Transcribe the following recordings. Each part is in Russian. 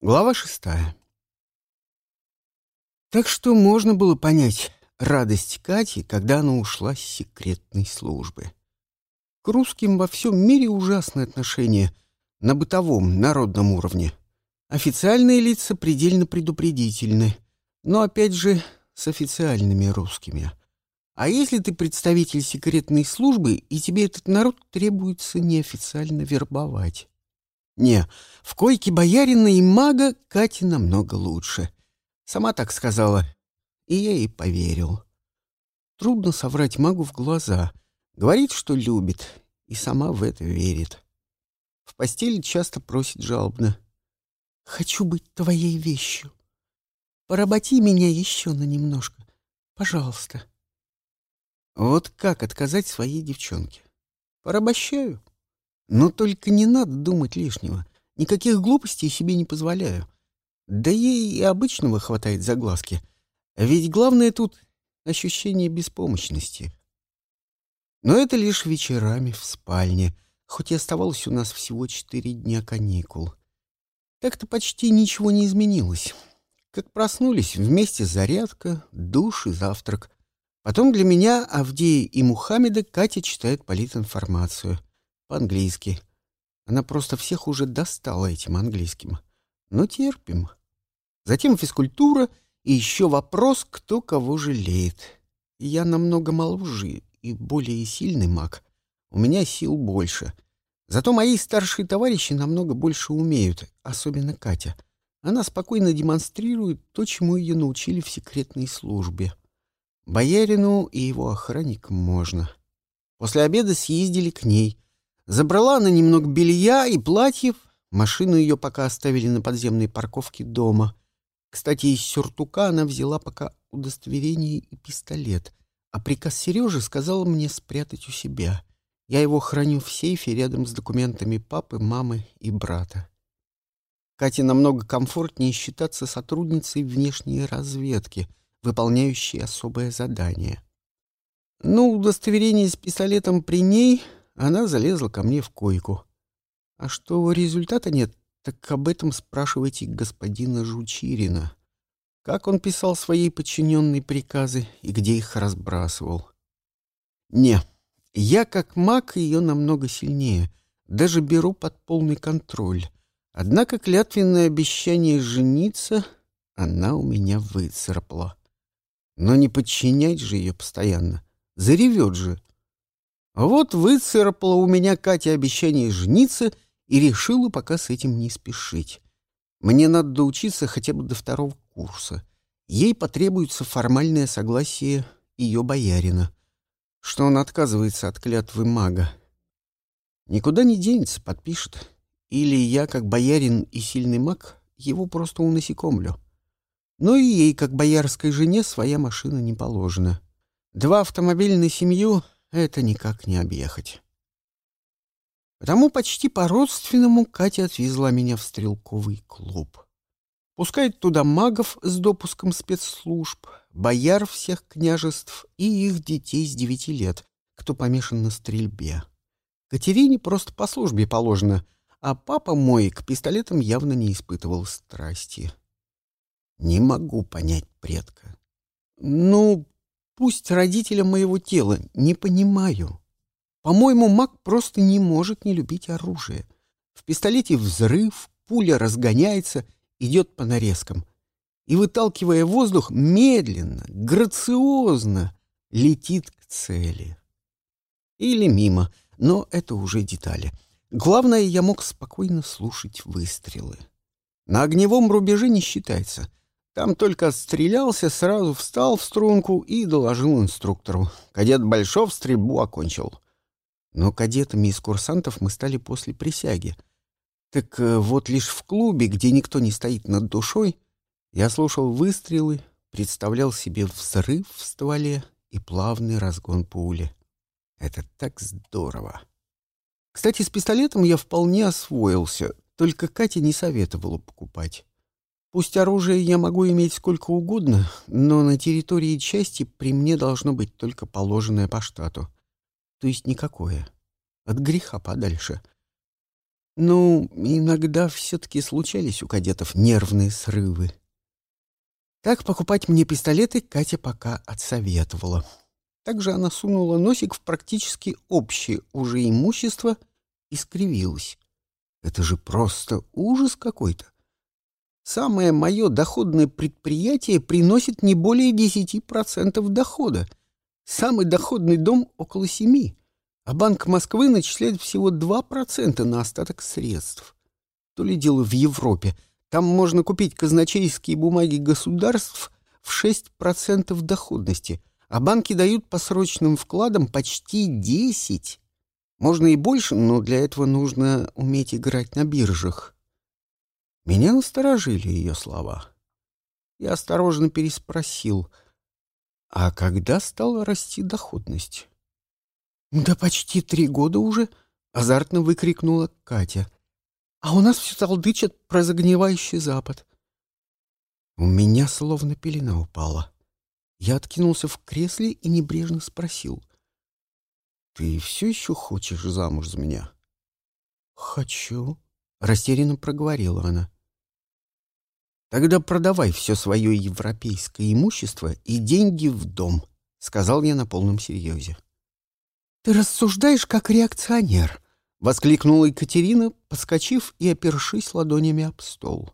Глава шестая. Так что можно было понять радость Кати, когда она ушла с секретной службы. К русским во всем мире ужасное отношение на бытовом, народном уровне. Официальные лица предельно предупредительны, но, опять же, с официальными русскими. А если ты представитель секретной службы, и тебе этот народ требуется неофициально вербовать? Не, в койке боярина и мага Кате намного лучше. Сама так сказала, и я ей поверил. Трудно соврать магу в глаза. Говорит, что любит, и сама в это верит. В постели часто просит жалобно. «Хочу быть твоей вещью. Поработи меня еще на немножко. Пожалуйста». Вот как отказать своей девчонке? Порабощаю. Но только не надо думать лишнего. Никаких глупостей себе не позволяю. Да ей и обычного хватает за глазки. Ведь главное тут — ощущение беспомощности. Но это лишь вечерами в спальне, хоть и оставалось у нас всего четыре дня каникул. Так-то почти ничего не изменилось. Как проснулись, вместе зарядка, душ и завтрак. Потом для меня, Авдея и Мухаммеда Катя читает политинформацию — по-английски. Она просто всех уже достала этим английским. Но терпим. Затем физкультура и еще вопрос, кто кого жалеет. Я намного моложе и более сильный маг. У меня сил больше. Зато мои старшие товарищи намного больше умеют, особенно Катя. Она спокойно демонстрирует то, чему ее научили в секретной службе. Боярину и его охранникам можно. После обеда съездили к ней — Забрала она немного белья и платьев. Машину ее пока оставили на подземной парковке дома. Кстати, из сюртука она взяла пока удостоверение и пистолет. А приказ Сережи сказала мне спрятать у себя. Я его храню в сейфе рядом с документами папы, мамы и брата. Кате намного комфортнее считаться сотрудницей внешней разведки, выполняющей особое задание. Ну, удостоверение с пистолетом при ней, она залезла ко мне в койку. А что результата нет, так об этом спрашивайте господина Жучирина. Как он писал свои подчиненные приказы и где их разбрасывал? Не, я как маг ее намного сильнее, даже беру под полный контроль. Однако клятвенное обещание жениться она у меня выцарапала. Но не подчинять же ее постоянно. Заревет же. Вот выцарапала у меня Катя обещание жениться и решила пока с этим не спешить. Мне надо доучиться хотя бы до второго курса. Ей потребуется формальное согласие ее боярина, что он отказывается от клятвы мага. Никуда не денется, подпишет. Или я, как боярин и сильный маг, его просто унасекомлю. Но и ей, как боярской жене, своя машина не положена. Два автомобиля на семью это никак не объехать. Потому почти по-родственному Катя отвезла меня в стрелковый клуб. Пускает туда магов с допуском спецслужб, бояр всех княжеств и их детей с девяти лет, кто помешан на стрельбе. Катерине просто по службе положено, а папа мой к пистолетам явно не испытывал страсти. Не могу понять предка. Ну, Пусть родителям моего тела, не понимаю. По-моему, маг просто не может не любить оружие. В пистолете взрыв, пуля разгоняется, идет по нарезкам. И, выталкивая воздух, медленно, грациозно летит к цели. Или мимо, но это уже детали. Главное, я мог спокойно слушать выстрелы. На огневом рубеже не считается. Там только отстрелялся, сразу встал в струнку и доложил инструктору. Кадет Большов стрельбу окончил. Но кадетами из курсантов мы стали после присяги. Так э, вот лишь в клубе, где никто не стоит над душой, я слушал выстрелы, представлял себе взрыв в стволе и плавный разгон пули. Это так здорово. Кстати, с пистолетом я вполне освоился, только Катя не советовала покупать. Пусть оружие я могу иметь сколько угодно, но на территории части при мне должно быть только положенное по штату. То есть никакое. От греха подальше. Ну, иногда все-таки случались у кадетов нервные срывы. Как покупать мне пистолеты, Катя пока отсоветовала. Также она сунула носик в практически общее уже имущество и скривилась. Это же просто ужас какой-то. Самое мое доходное предприятие приносит не более 10% дохода. Самый доходный дом около 7%, а Банк Москвы начисляет всего 2% на остаток средств. То ли дело в Европе. Там можно купить казначейские бумаги государств в 6% доходности, а банки дают по срочным вкладам почти 10%. Можно и больше, но для этого нужно уметь играть на биржах. Меня насторожили ее слова. Я осторожно переспросил, а когда стала расти доходность? «Да почти три года уже», — азартно выкрикнула Катя. «А у нас все толдычат про загнивающий Запад». У меня словно пелена упала. Я откинулся в кресле и небрежно спросил. «Ты все еще хочешь замуж за меня?» «Хочу», — растерянно проговорила она. «Тогда продавай все свое европейское имущество и деньги в дом», — сказал я на полном серьезе. «Ты рассуждаешь как реакционер», — воскликнула Екатерина, подскочив и опершись ладонями об стол.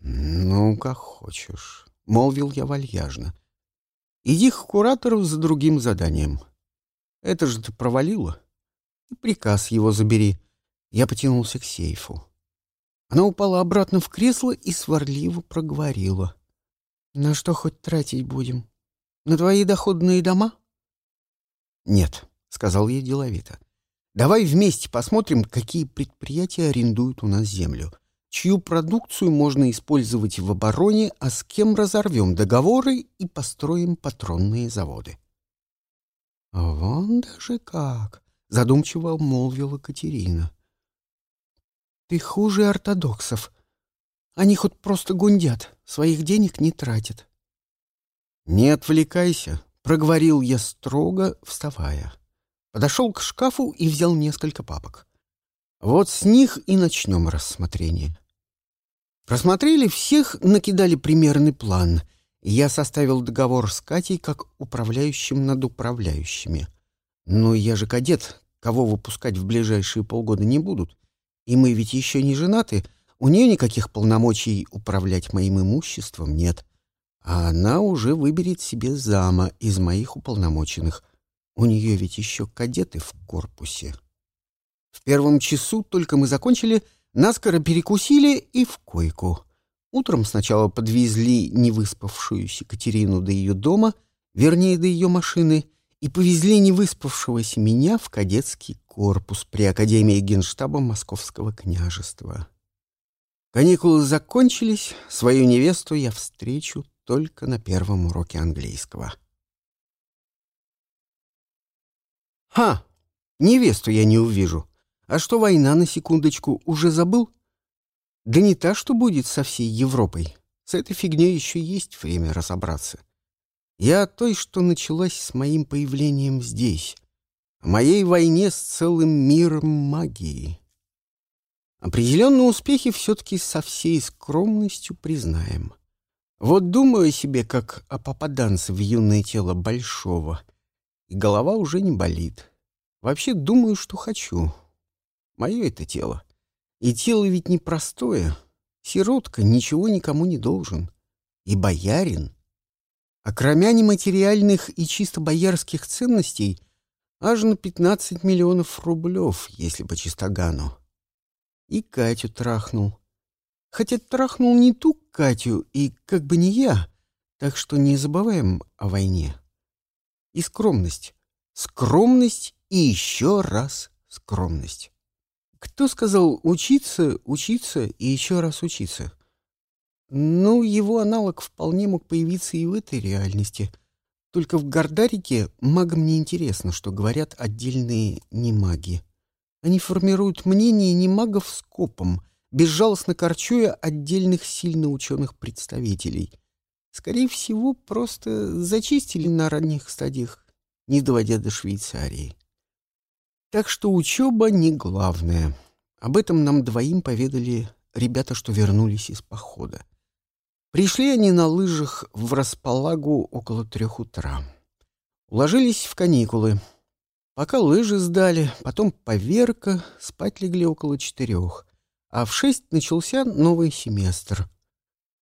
«Ну, как хочешь», — молвил я вальяжно. «Иди к куратору за другим заданием». Это же ты провалила. И приказ его забери. Я потянулся к сейфу. Она упала обратно в кресло и сварливо проговорила. На что хоть тратить будем? На твои доходные дома? Нет, сказал ей деловито. Давай вместе посмотрим, какие предприятия арендуют у нас землю, чью продукцию можно использовать в обороне, а с кем разорвем договоры и построим патронные заводы. «Вон даже как!» — задумчиво молвила Катерина. «Ты хуже ортодоксов. Они хоть просто гундят, своих денег не тратят». «Не отвлекайся», — проговорил я строго, вставая. Подошел к шкафу и взял несколько папок. Вот с них и начнем рассмотрение. Просмотрели всех, накидали примерный план — я составил договор с Катей как управляющим над управляющими. Но я же кадет, кого выпускать в ближайшие полгода не будут. И мы ведь еще не женаты, у нее никаких полномочий управлять моим имуществом нет. А она уже выберет себе зама из моих уполномоченных. У нее ведь еще кадеты в корпусе. В первом часу только мы закончили, наскоро перекусили и в койку. Утром сначала подвезли невыспавшуюся Катерину до ее дома, вернее, до ее машины, и повезли невыспавшегося меня в кадетский корпус при Академии Генштаба Московского княжества. Каникулы закончились, свою невесту я встречу только на первом уроке английского. «Ха! Невесту я не увижу. А что война, на секундочку, уже забыл?» Да не та, что будет со всей Европой. С этой фигней еще есть время разобраться. Я о той, что началась с моим появлением здесь. Моей войне с целым миром магии. Определенные успехи все-таки со всей скромностью признаем. Вот думаю себе, как о попаданце в юное тело Большого, и голова уже не болит. Вообще думаю, что хочу. Мое это тело. И тело ведь непростое. Сиротка ничего никому не должен. И боярин. А кроме нематериальных и чисто боярских ценностей, аж на 15 миллионов рублев, если по чистогану. И Катю трахнул. Хотя трахнул не ту Катю, и как бы не я, так что не забываем о войне. И скромность. Скромность и еще раз скромность. Кто сказал учиться, учиться и еще раз учиться? Ну, его аналог вполне мог появиться и в этой реальности. Только в Гордарике магам не интересно, что говорят отдельные немаги. Они формируют мнение немагов скопом, безжалостно корчуя отдельных сильно ученых представителей. Скорее всего, просто зачистили на ранних стадиях, не доводя до Швейцарии. Так что учеба не главное. Об этом нам двоим поведали ребята, что вернулись из похода. Пришли они на лыжах в располагу около трех утра. Уложились в каникулы. Пока лыжи сдали, потом поверка, спать легли около четырех. А в шесть начался новый семестр.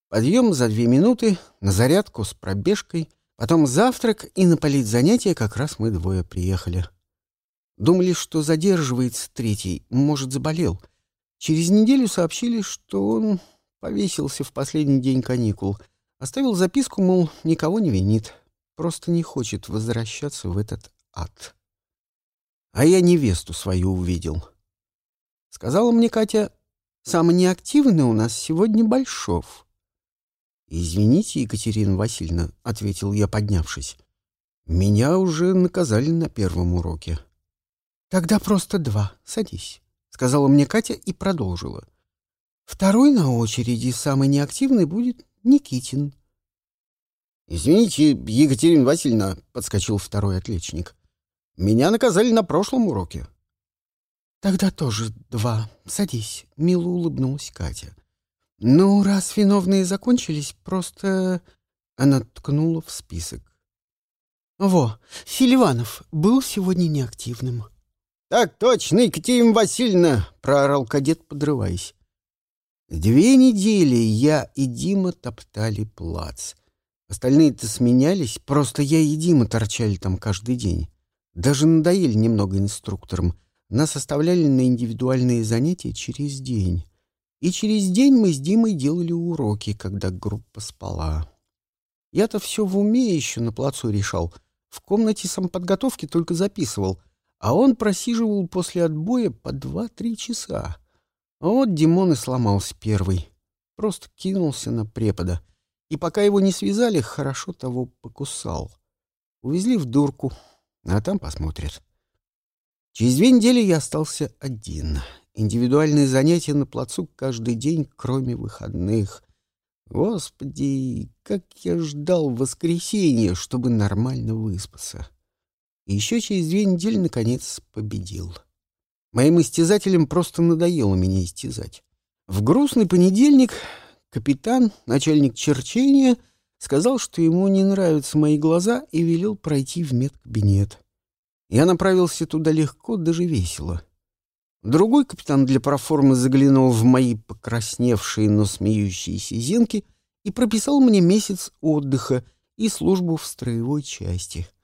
Подъем за две минуты, на зарядку с пробежкой, потом завтрак и на политзанятие как раз мы двое приехали. Думали, что задерживается третий, может, заболел. Через неделю сообщили, что он повесился в последний день каникул. Оставил записку, мол, никого не винит. Просто не хочет возвращаться в этот ад. А я невесту свою увидел. Сказала мне Катя, самый неактивный у нас сегодня Большов. «Извините, Екатерина Васильевна», — ответил я, поднявшись. «Меня уже наказали на первом уроке». «Тогда просто два. Садись», — сказала мне Катя и продолжила. «Второй на очереди, самый неактивный, будет Никитин». «Извините, Екатерина Васильевна», — подскочил второй отличник. «Меня наказали на прошлом уроке». «Тогда тоже два. Садись», — мило улыбнулась Катя. «Ну, раз виновные закончились, просто...» Она ткнула в список. «Во, Селиванов был сегодня неактивным». «Так точно, Екатерина Васильевна!» — проорал кадет, подрываясь. Две недели я и Дима топтали плац. Остальные-то сменялись, просто я и Дима торчали там каждый день. Даже надоели немного инструкторам. Нас оставляли на индивидуальные занятия через день. И через день мы с Димой делали уроки, когда группа спала. Я-то все в уме еще на плацу решал. В комнате самоподготовки только записывал — а он просиживал после отбоя по два-три часа. А вот Димон и сломался первый. Просто кинулся на препода. И пока его не связали, хорошо того покусал. Увезли в дурку, а там посмотрят. Через две недели я остался один. Индивидуальные занятия на плацу каждый день, кроме выходных. Господи, как я ждал воскресенья, чтобы нормально выспаться и еще через две недели, наконец, победил. Моим истязателям просто надоело меня истязать. В грустный понедельник капитан, начальник черчения, сказал, что ему не нравятся мои глаза и велел пройти в медкабинет. Я направился туда легко, даже весело. Другой капитан для проформы заглянул в мои покрасневшие, но смеющиеся зенки и прописал мне месяц отдыха и службу в строевой части —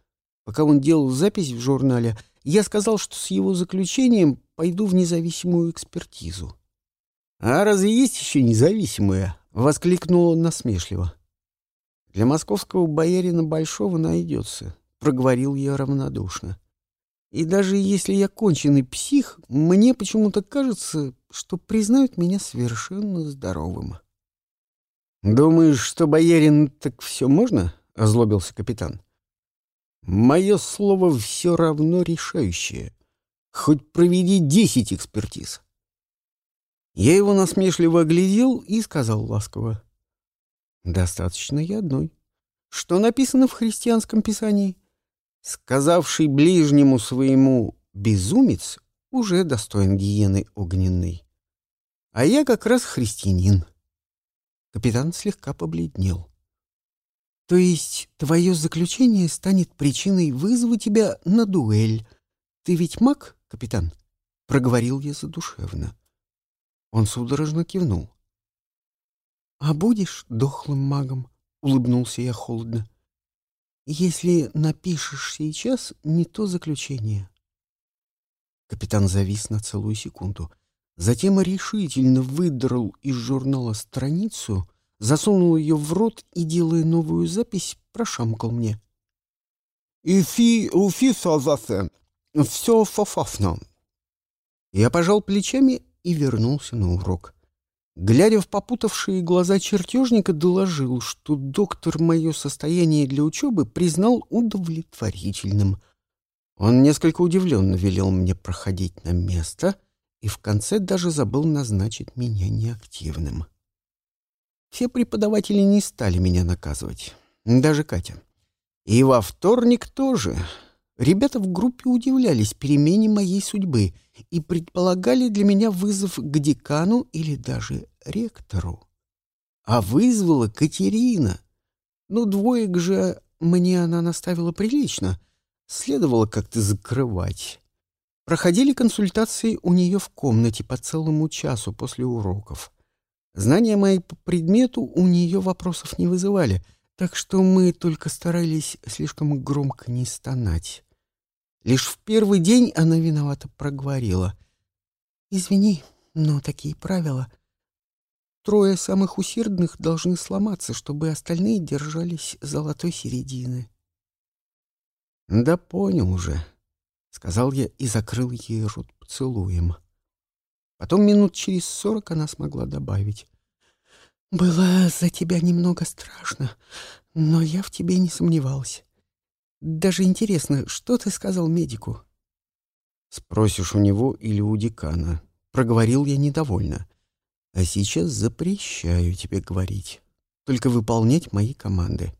Пока он делал запись в журнале, я сказал, что с его заключением пойду в независимую экспертизу. «А разве есть еще независимая?» — воскликнул он насмешливо. «Для московского боярина Большого найдется», — проговорил я равнодушно. «И даже если я конченый псих, мне почему-то кажется, что признают меня совершенно здоровым». «Думаешь, что боярин так все можно?» — озлобился капитан. Мое слово все равно решающее. Хоть проведи десять экспертиз. Я его насмешливо оглядел и сказал ласково. Достаточно и одной. Что написано в христианском писании? Сказавший ближнему своему «безумец» уже достоин гиены огненной. А я как раз христианин. Капитан слегка побледнел. То есть твое заключение станет причиной вызова тебя на дуэль. Ты ведь маг, капитан? Проговорил я задушевно. Он судорожно кивнул. А будешь дохлым магом? Улыбнулся я холодно. Если напишешь сейчас не то заключение. Капитан завис на целую секунду. Затем решительно выдрал из журнала страницу засунул ее в рот и, делая новую запись, прошамкал мне. «Ифи уфи сазасе, все фафафно». Я пожал плечами и вернулся на урок. Глядя в попутавшие глаза чертежника, доложил, что доктор мое состояние для учебы признал удовлетворительным. Он несколько удивленно велел мне проходить на место и в конце даже забыл назначить меня неактивным. Все преподаватели не стали меня наказывать. Даже Катя. И во вторник тоже. Ребята в группе удивлялись перемене моей судьбы и предполагали для меня вызов к декану или даже ректору. А вызвала Катерина. Ну, двоек же мне она наставила прилично. Следовало как-то закрывать. Проходили консультации у нее в комнате по целому часу после уроков. Знания мои по предмету у нее вопросов не вызывали, так что мы только старались слишком громко не стонать. Лишь в первый день она виновато проговорила. «Извини, но такие правила. Трое самых усердных должны сломаться, чтобы остальные держались золотой середины». «Да понял уже», — сказал я и закрыл ей рот поцелуем. Потом минут через сорок она смогла добавить. «Было за тебя немного страшно, но я в тебе не сомневалась. Даже интересно, что ты сказал медику?» «Спросишь у него или у декана?» Проговорил я недовольно. «А сейчас запрещаю тебе говорить. Только выполнять мои команды.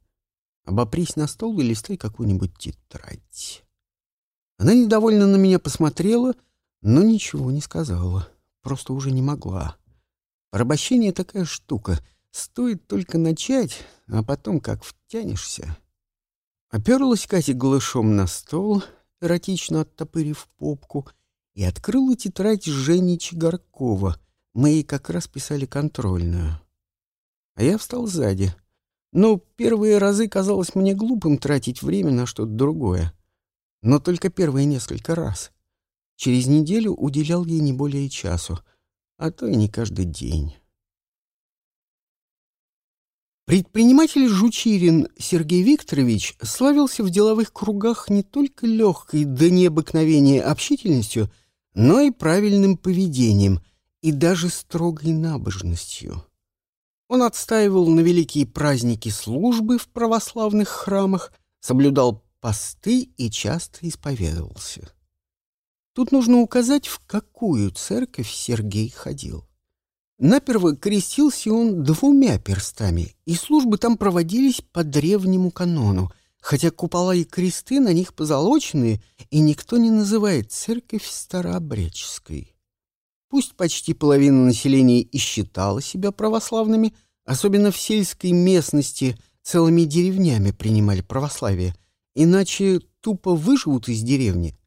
Обопрись на стол и листай какую-нибудь тетрадь». Она недовольно на меня посмотрела, но ничего не сказала. Просто уже не могла. Порабощение такая штука. Стоит только начать, а потом как втянешься. Оперлась Катя голышом на стол, эротично оттопырив попку, и открыла тетрадь Жени Чигаркова. Мы ей как раз писали контрольную. А я встал сзади. Ну, первые разы казалось мне глупым тратить время на что-то другое. Но только первые несколько раз. Через неделю уделял ей не более часу, а то и не каждый день. Предприниматель Жучирин Сергей Викторович славился в деловых кругах не только легкой до необыкновения общительностью, но и правильным поведением и даже строгой набожностью. Он отстаивал на великие праздники службы в православных храмах, соблюдал посты и часто исповедовался. Тут нужно указать, в какую церковь Сергей ходил. Наперво крестился он двумя перстами, и службы там проводились по древнему канону, хотя купола и кресты на них позолоченные, и никто не называет церковь старообрядческой. Пусть почти половина населения и считала себя православными, особенно в сельской местности целыми деревнями принимали православие, иначе тупо выживут из деревни.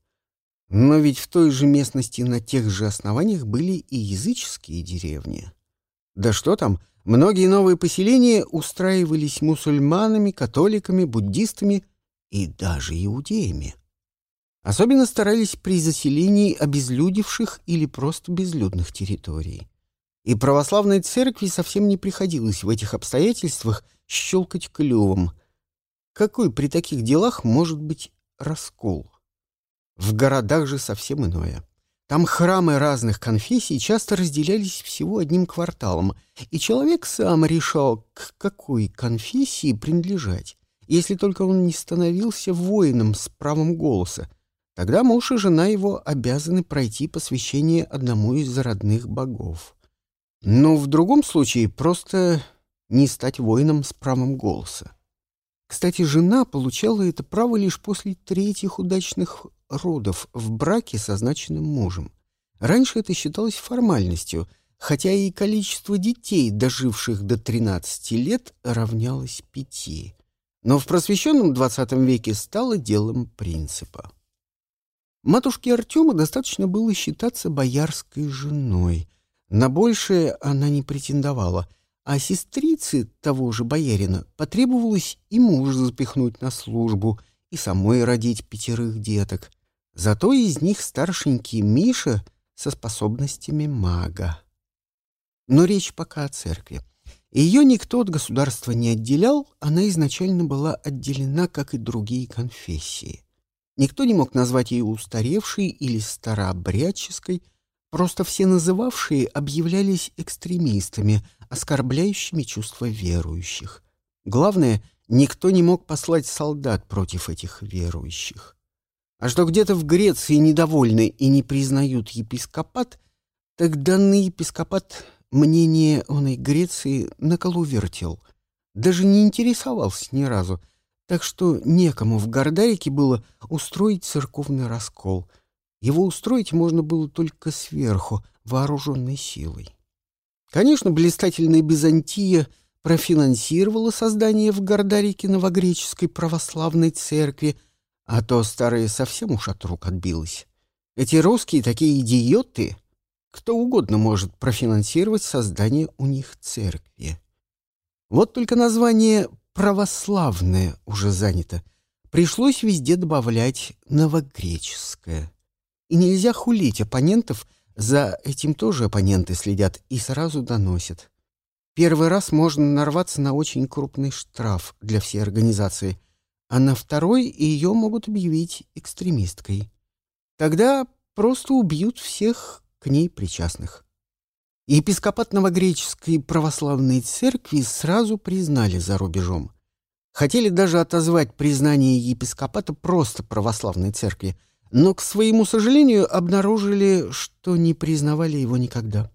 Но ведь в той же местности на тех же основаниях были и языческие деревни. Да что там, многие новые поселения устраивались мусульманами, католиками, буддистами и даже иудеями. Особенно старались при заселении обезлюдевших или просто безлюдных территорий. И православной церкви совсем не приходилось в этих обстоятельствах щелкать клювом. Какой при таких делах может быть раскол? В городах же совсем иное. Там храмы разных конфессий часто разделялись всего одним кварталом, и человек сам решал, к какой конфессии принадлежать, если только он не становился воином с правом голоса. Тогда муж и жена его обязаны пройти посвящение одному из родных богов. Но в другом случае просто не стать воином с правом голоса. Кстати, жена получала это право лишь после третьих удачных родов в браке со значенным мужем. Раньше это считалось формальностью, хотя и количество детей, доживших до 13 лет, равнялось пяти. Но в просвещенном XX веке стало делом принципа. Матушке Артема достаточно было считаться боярской женой. На большее она не претендовала, а сестрице того же боярина потребовалось и муж запихнуть на службу, и самой родить пятерых деток. Зато из них старшенький Миша со способностями мага. Но речь пока о церкви. Ее никто от государства не отделял, она изначально была отделена, как и другие конфессии. Никто не мог назвать ее устаревшей или старообрядческой, просто все называвшие объявлялись экстремистами, оскорбляющими чувства верующих. Главное, никто не мог послать солдат против этих верующих. А что где-то в Греции недовольны и не признают епископат, так данный епископат мнение он и Греции на колу вертел. Даже не интересовался ни разу, так что некому в Гордарике было устроить церковный раскол. Его устроить можно было только сверху, вооруженной силой. Конечно, блистательная Византия профинансировала создание в Гордарике новогреческой православной церкви, а то старая совсем уж от рук отбилась. Эти русские такие идиоты, кто угодно может профинансировать создание у них церкви. Вот только название «православное» уже занято. Пришлось везде добавлять «новогреческое». И нельзя хулить оппонентов, за этим тоже оппоненты следят и сразу доносят. Первый раз можно нарваться на очень крупный штраф для всей организации, а на второй ее могут объявить экстремисткой. Тогда просто убьют всех к ней причастных. Епископат Новогреческой православной церкви сразу признали за рубежом. Хотели даже отозвать признание епископата просто православной церкви, но, к своему сожалению, обнаружили, что не признавали его никогда.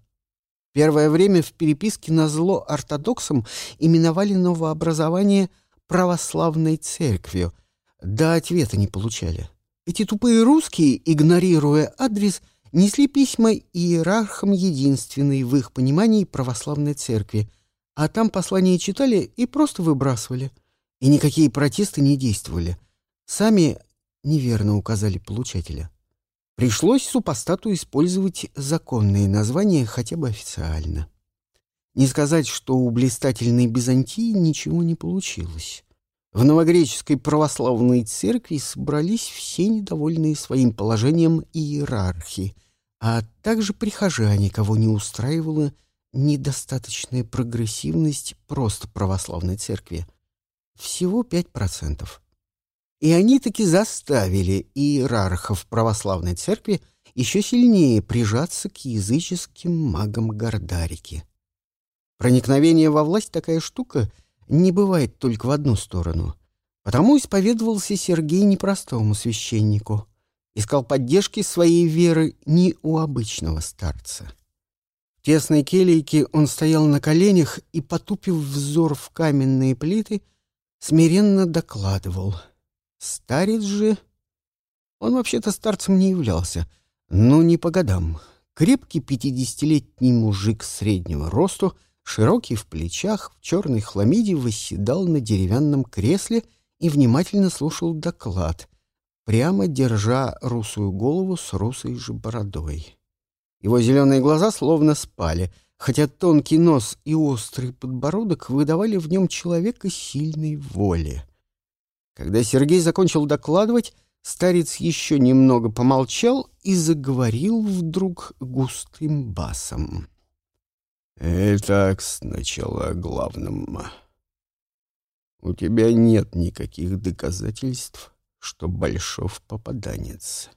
Первое время в переписке на зло ортодоксам именовали новообразование православной церковью, да ответа не получали. Эти тупые русские, игнорируя адрес, несли письма иерархам единственной в их понимании православной церкви, а там послания читали и просто выбрасывали. И никакие протесты не действовали. Сами неверно указали получателя. Пришлось супостату использовать законные названия хотя бы официально. Не сказать, что у блистательной Византии ничего не получилось. В новогреческой православной церкви собрались все недовольные своим положением иерархи, а также прихожане, кого не устраивала недостаточная прогрессивность просто православной церкви. Всего 5%. И они таки заставили иерархов православной церкви еще сильнее прижаться к языческим магам Гордарики. Проникновение во власть такая штука не бывает только в одну сторону. Потому исповедовался Сергей непростому священнику — искал поддержки своей веры не у обычного старца. В тесной келейке он стоял на коленях и, потупив взор в каменные плиты, смиренно докладывал. Старец же... Он вообще-то старцем не являлся, но не по годам. Крепкий пятидесятилетний мужик среднего росту, широкий в плечах, в черной хламиде восседал на деревянном кресле и внимательно слушал доклад, прямо держа русую голову с русой же бородой. Его зеленые глаза словно спали, хотя тонкий нос и острый подбородок выдавали в нем человека сильной воли. Когда Сергей закончил докладывать, старец еще немного помолчал и заговорил вдруг густым басом. «Итак, сначала о главном. У тебя нет никаких доказательств, что Большов попаданец.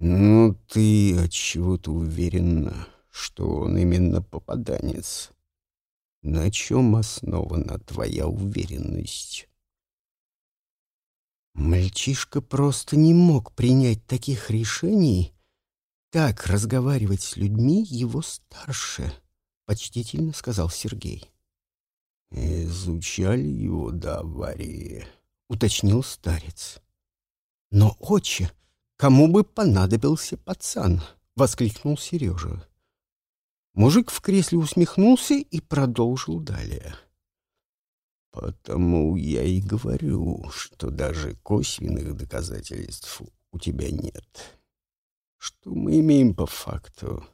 Ну, ты отчего-то уверена, что он именно попаданец. На чем основана твоя уверенность? Мальчишка просто не мог принять таких решений. Так разговаривать с людьми его старше, — почтительно сказал Сергей. Изучали его до аварии уточнил старец. «Но, отче, кому бы понадобился пацан?» — воскликнул Сережа. Мужик в кресле усмехнулся и продолжил далее. «Потому я и говорю, что даже косвенных доказательств у тебя нет. Что мы имеем по факту?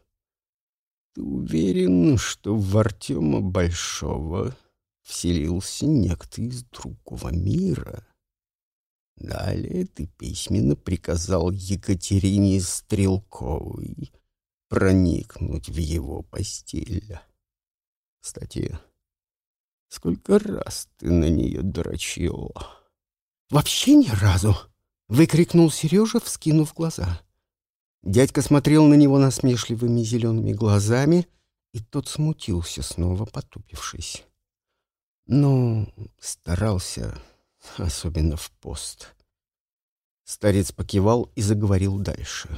Ты уверен, что в Артема Большого вселился некто из другого мира?» Далее ты письменно приказал Екатерине Стрелковой проникнуть в его постель. Кстати, сколько раз ты на нее дрочил? Вообще ни разу! Выкрикнул Сережа, вскинув глаза. Дядька смотрел на него насмешливыми зелеными глазами, и тот смутился, снова потупившись. Ну, старался особенно в пост. Старец покивал и заговорил дальше.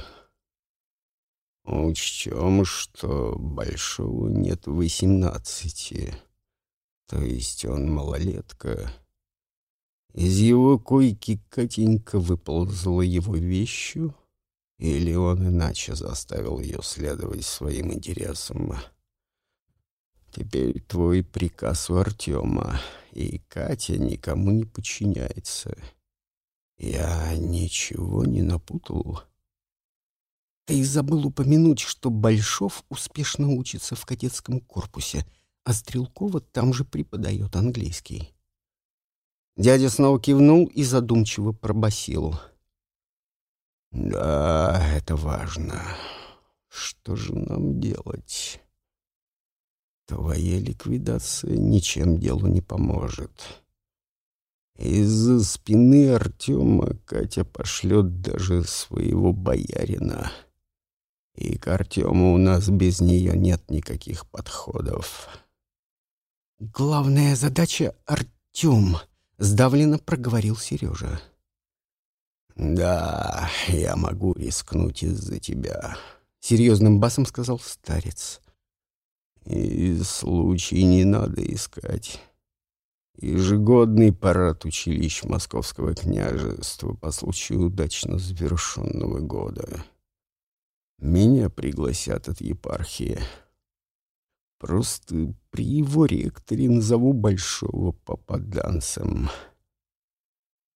Учтем, что Большого нет восемнадцати, то есть он малолетка. Из его койки Катенька выползла его вещью Или он иначе заставил ее следовать своим интересам? Теперь твой приказ у Артема, и Катя никому не подчиняется. Я ничего не напутал. Ты забыл упомянуть, что Большов успешно учится в кадетском корпусе, а Стрелкова там же преподает английский. Дядя снова кивнул и задумчиво пробасил. «Да, это важно. Что же нам делать?» Твоя ликвидация ничем делу не поможет. Из-за спины Артема Катя пошлет даже своего боярина. И к Артему у нас без нее нет никаких подходов. «Главная задача — Артем», — сдавленно проговорил Сережа. «Да, я могу рискнуть из-за тебя», — серьезным басом сказал старец. И случай не надо искать. Ежегодный парад училищ Московского княжества по случаю удачно завершенного года. Меня пригласят от епархии. Просто при его ректоре назову Большого попаданцем.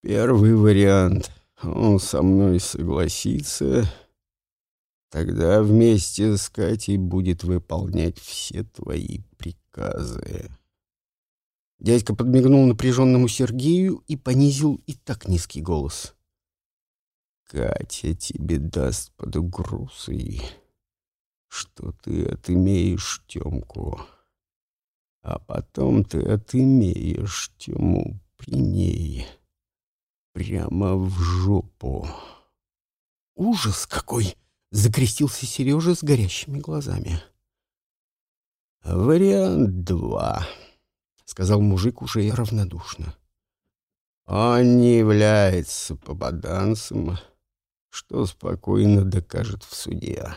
Первый вариант — он со мной согласится — Тогда вместе с Катей будет выполнять все твои приказы. Дядька подмигнул напряженному Сергею и понизил и так низкий голос. Катя тебе даст под угрозой, что ты отымеешь Темку, а потом ты отымеешь Тему при ней, прямо в жопу. Ужас какой! Закрестился Сережа с горящими глазами. «Вариант два», — сказал мужик уже равнодушно. «Он не является попаданцем, что спокойно докажет в суде.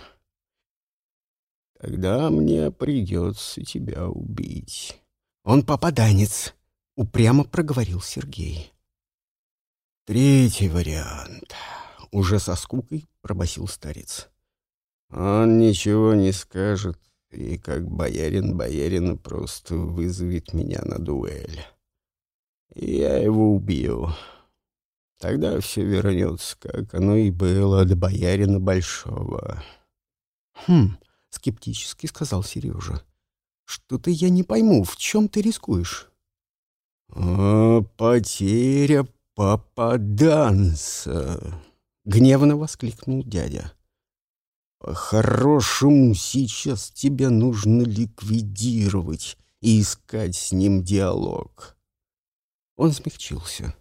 Тогда мне придется тебя убить». «Он попаданец», — упрямо проговорил Сергей. «Третий вариант», — уже со скукой пробасил старец. «Он ничего не скажет, и как боярин боярина просто вызовет меня на дуэль. Я его убью. Тогда все вернется, как оно и было до боярина большого». «Хм», — скептически сказал Сережа. «Что-то я не пойму, в чем ты рискуешь?» «А, потеря попаданца!» Гневно воскликнул дядя. «По-хорошему сейчас тебя нужно ликвидировать и искать с ним диалог». Он смягчился.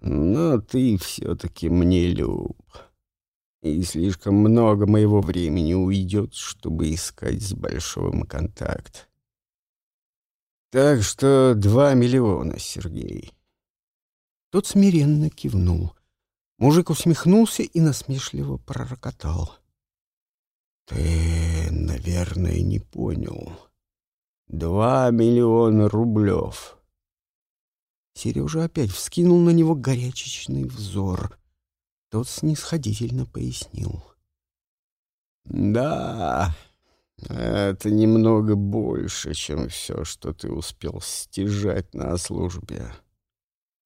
«Но ты все-таки мне люб, и слишком много моего времени уйдет, чтобы искать с Большим контакт. Так что два миллиона, Сергей». Тот смиренно кивнул. Мужик усмехнулся и насмешливо пророкотал. «Ты, наверное, не понял. Два миллиона рублев». Сережа опять вскинул на него горячечный взор. Тот снисходительно пояснил. «Да, это немного больше, чем все, что ты успел стяжать на службе.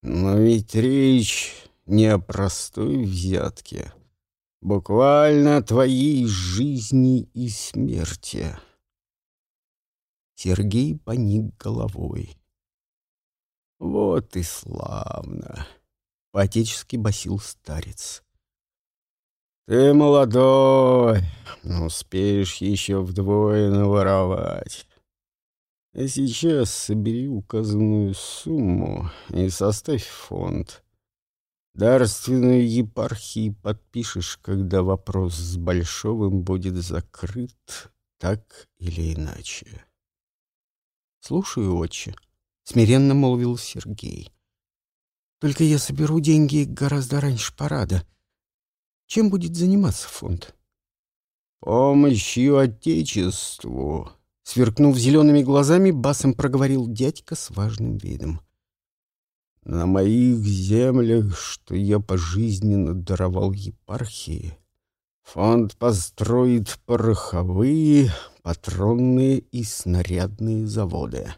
Но ведь речь не о простой взятке, буквально твоей жизни и смерти. Сергей поник головой. Вот и славно, поотечески басил старец. Ты молодой, но успеешь еще вдвое наворовать. А сейчас собери указанную сумму и составь фонд. Дарственную епархии подпишешь, когда вопрос с Большовым будет закрыт, так или иначе. «Слушаю, отче», — смиренно молвил Сергей. «Только я соберу деньги гораздо раньше парада. Чем будет заниматься фонд?» «Помощью Отечеству», — сверкнув зелеными глазами, басом проговорил дядька с важным видом. На моих землях, что я пожизненно даровал епархии, фонд построит пороховые, патронные и снарядные заводы.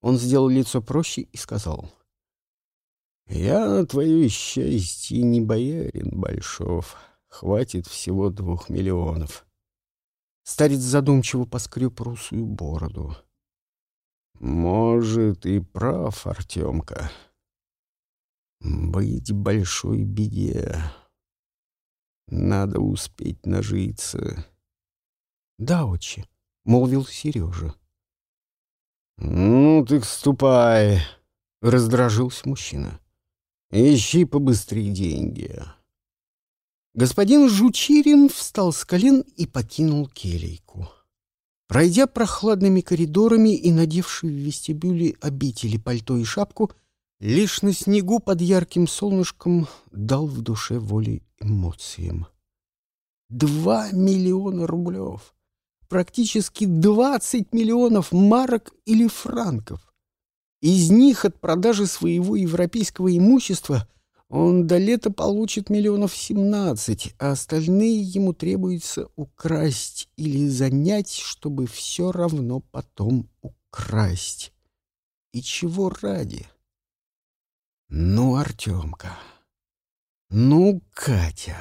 Он сделал лицо проще и сказал. «Я на твое счастье не боярин Большов. Хватит всего двух миллионов». Старец задумчиво поскреб русую бороду. «Может, и прав, Артемка. Быть большой беде. Надо успеть нажиться». «Да, отче», — молвил Сережа. «Ну, ты ступай», — раздражился мужчина. «Ищи побыстрее деньги». Господин Жучирин встал с колен и покинул келейку. Пройдя прохладными коридорами и надевший в вестибюле обители пальто и шапку, лишь на снегу под ярким солнышком дал в душе воли эмоциям. Два миллиона рублев! Практически двадцать миллионов марок или франков! Из них от продажи своего европейского имущества он до лета получит миллионов семнадцать, а остальные ему требуется украсть или занять, чтобы все равно потом украсть. И чего ради? Ну, Артемка, ну, Катя...